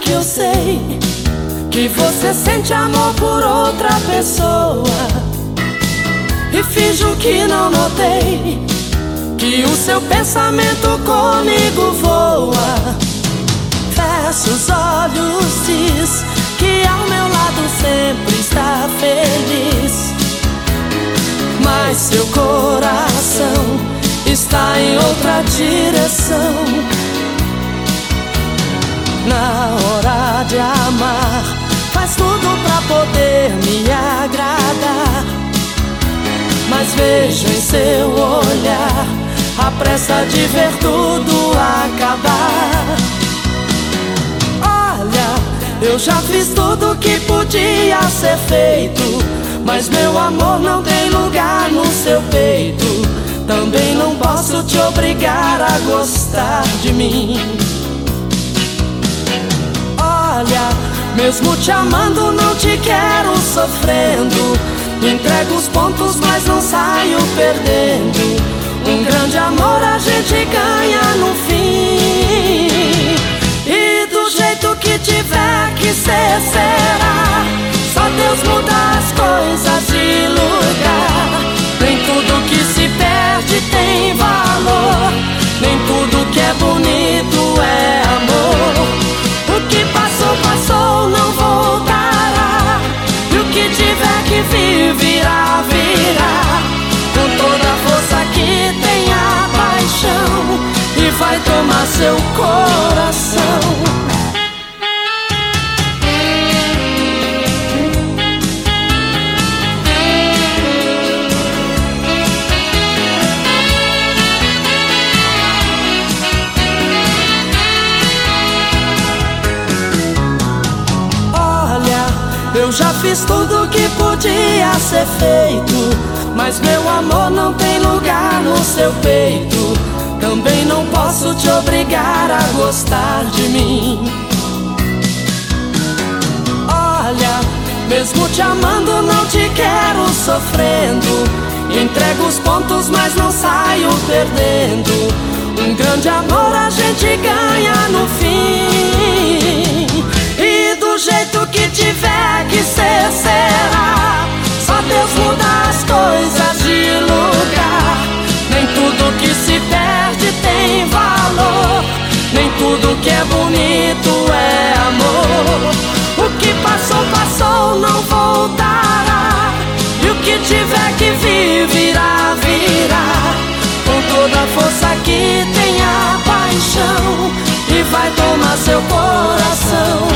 que eu sei que você sente amor por outra pessoa e finjo que não notei que o seu pensamento comigo voa. Fecha os olhos, diz que ao meu lado sempre está feliz, mas seu coração está em outra direção. De faz tudo pra poder me agradar. Mas vejo em seu olhar a pressa de ver tudo acabar. Olha, eu já fiz tudo que podia ser feito. Mas meu amor não tem lugar no seu peito. Também não posso te obrigar a gostar de mim. Mesmo te amando, não te quero sofrendo. Entrego os pontos, mas não saio perdendo. Um grande amor a gente ganha no fim. Vai tomar seu coração. Eu já fiz tudo que podia ser feito, mas meu amor não tem lugar no seu peito. Te obrigar a gostar de mim. Olha, mesmo te amando, não te quero sofrendo. Entrego os pontos, mas não saio perdendo. Um grande amor a gente ganha no fim. E do jeito que tiver toda a força que tem a paixão e vai tomar seu coração.